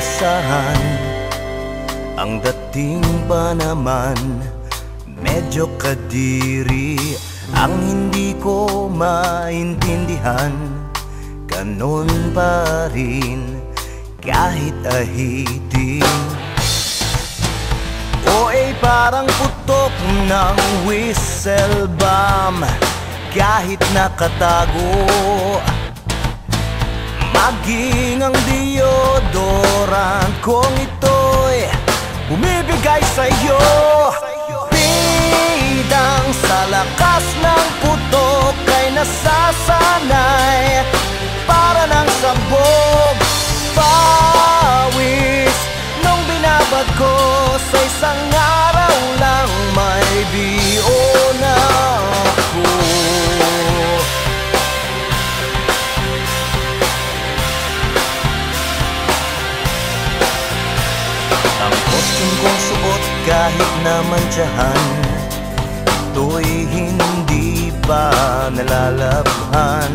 inaasahan Ang dating pa naman Medyo kadiri. Ang hindi ko maintindihan Ganon pa rin Kahit ahitin. O ay parang putok ng whistle bomb Kahit nakatago. Maging ang deodorant kong ito'y Bumibigay sa'yo. Bidang sa lakas ng putok ay nasasanay kong suot kahit naman tiyahan Ito'y hindi pa nalalabhan.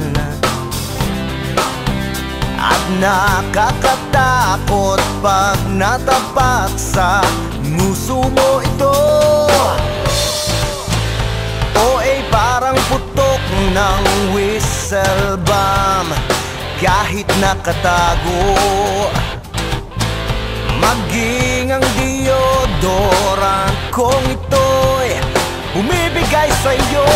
At nakakatakot pag natapak sa nguso mo ito. O ay parang putok ng whistle bomb Kahit nakatago Maging ang deodorant kong ito'y Bumibigay sa'yo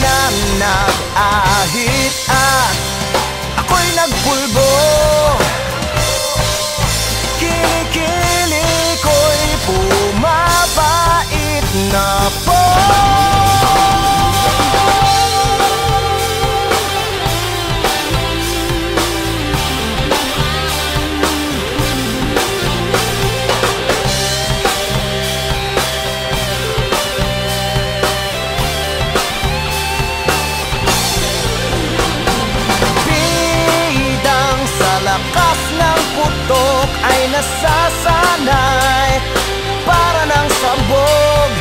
na nag-ahit at ako'y nagpulbo. Kilikili ko'y pumapait na po nasasanay Para ng sambog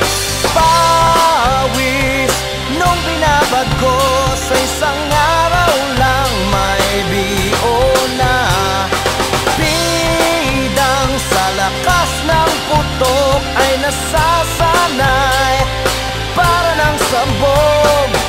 Pawis Nung binabag ko. Sa isang araw lang May bio na Bidang sa lakas ng putok Ay nasasanay Para ng sambog.